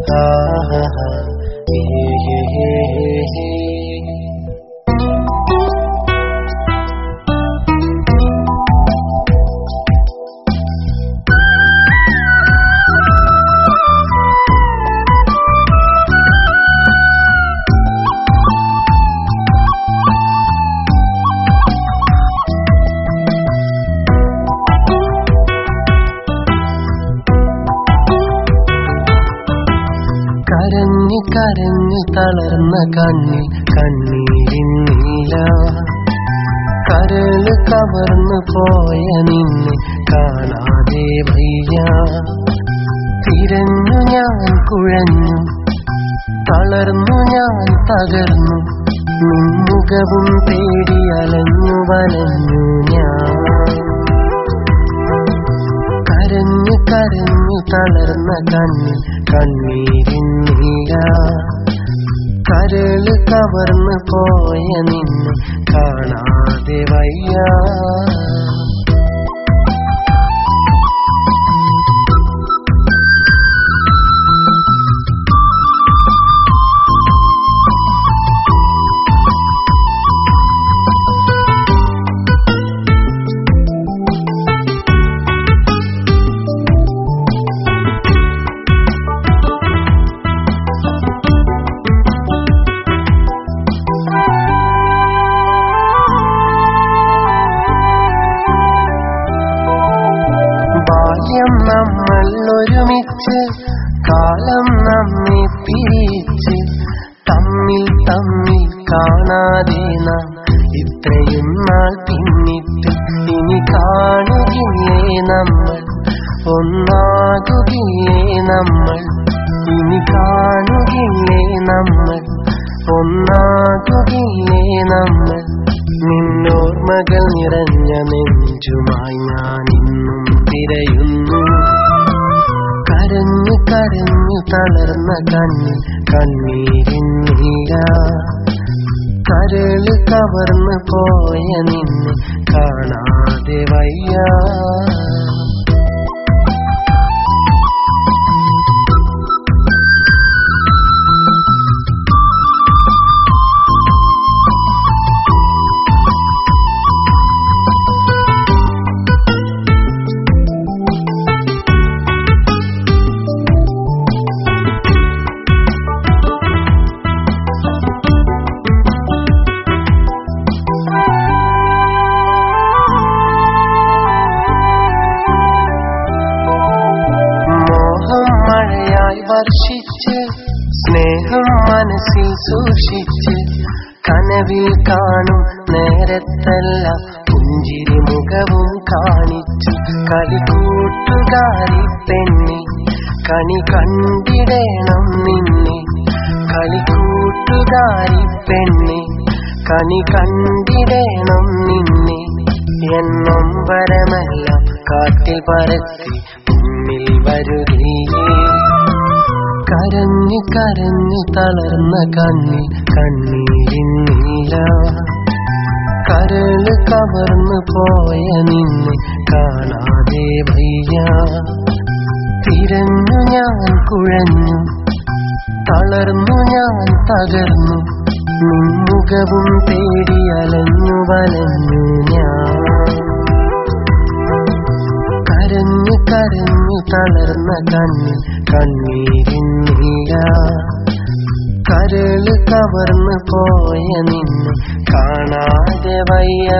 ah, ah, ah, ah, കരഞ്ഞു തളർന്ന കണ്ണിൽ കണ്ണീരിൻ കരൾ കവർന്നു പോയ നിന്നെ കാണാതെ വയ്യ. തിരഞ്ഞു ഞാൻ കുഴഞ്ഞു. തളർന്നു ഞാൻ തകർന്നു. നിൻമുഖവും തേടി അലഞ്ഞു വലഞ്ഞു ഞാൻ. കരഞ്ഞു കരഞ്ഞു തളർന്ന കണ്ണിൽ കണ്ണീരിൻ നീര കരൾ കവർന്നു പോയ നിന്നെ കാണാതെ വയ്യ. ബാല്യം നമ്മൾ ഒരുമിച്ച് കാലം നമ്മെ പിരിച്ച് തമ്മിൽ തമ്മിൽ കാണാതെ നാം ഇത്രയും നാൾ പിന്നിട്ട് ഇനി കാണുകയേ നമ്മൾ? ഒന്നാകുകയേ നമ്മൾ? ഇനി കാണുകയേ നമ്മൾ? ഒന്നാകുകയേ നമ്മൾ? നിന്നോർമകൾ നിറഞ്ഞ നെഞ്ചുമായി ഞാൻ കരഞ്ഞു തളർന്ന കണ്ണിൽ കണ്ണീരിൻ നീര കരൾ കവർന്നു പോയ നിന്നെ കാണാതെ വയ്യ. വർഷിച്ച് സ്നേഹം മനസ്സിൽ സൂക്ഷിച്ച്. കനവിൽ കാണും നേരത്തല്ല പുഞ്ചിരി മുഖവും കാണിച്ച്. കളിക്കൂട്ടുകാരി പെണ്ണി കണി കണ്ടിടേണം നിന്നെ. കളിക്കൂട്ടുകാരി പെണ്ണി കണി കണ്ടിടേണം നിന്നെ. എന്നൊമ്പരമെല്ലാം കാറ്റിൽ പറത്തി മുന്നിൽ വരുകയേ കരഞ്ഞു കരഞ്ഞു തളർന്ന കണ്ണിൽ കണ്ണീരിന്നില്ല കരൾ കവർന്നു പോയ നിന്നെ കാണാതെ വയ്യ. തിരഞ്ഞു ഞാൻ കുഴഞ്ഞു തളർന്നു ഞാൻ തകർന്നു. നിൻമുഖവും തേടി അലഞ്ഞു വലഞ്ഞു ഞാൻ. കരഞ്ഞു കരഞ്ഞു തളർന്ന കണ്ണിൽ കണ്ണീരിൻ നീല കരൾ കവർന്നു പോയ നിന്നെ കാണാതെ വയ്യ.